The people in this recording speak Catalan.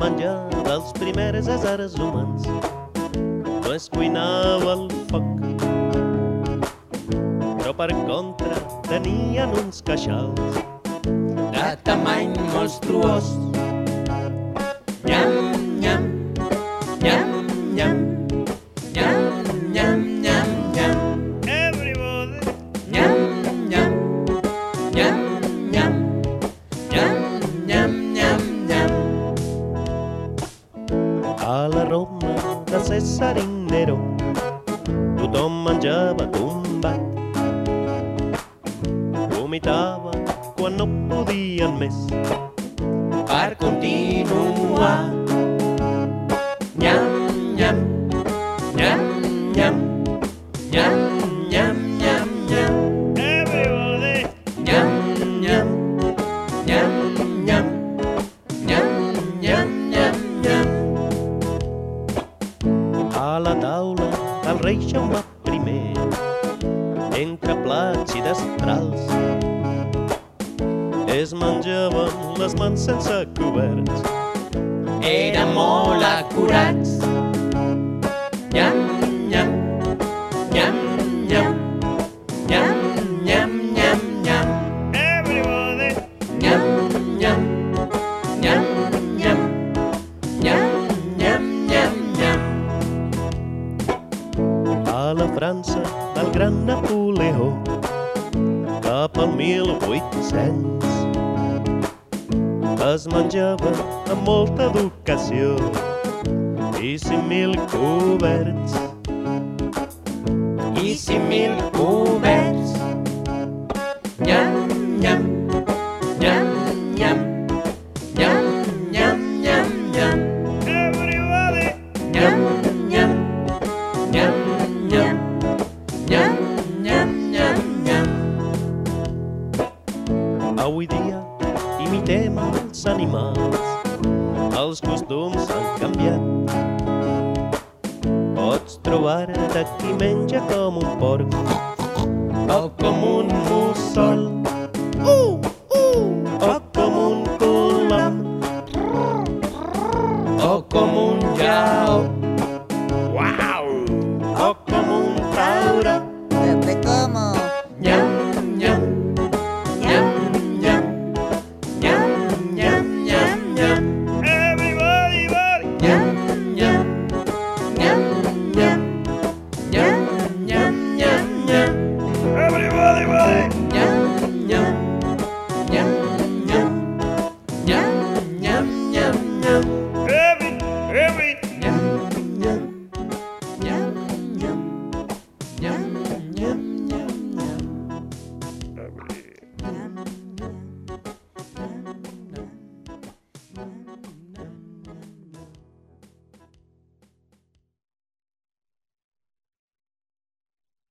menjar dels primers éssers humans. No es cuinava al foc, però per contra tenien uns queixals. De tamany monstruós. Nyam, nyam, nyam, nyam, alla Roma da César i Nero tothom menjava tombat vomitava quan no podien més Per continuar. Nyam, nyam, nyam, nyam, nyam, a la taula del rei Jaume I entre plats i destrals es menjaven les mans sense coberts Eren molt acurats. Nyam, nyam, del gran Napoleó cap al 1800 es menjava amb molta educació i cinc mil coberts. I cinc mil coberts. Nyam, nyam, nyam, nyam, Avui dia imitem els animals, els costums han canviat. Pots trobar-te qui menja com un porc o com un mussol.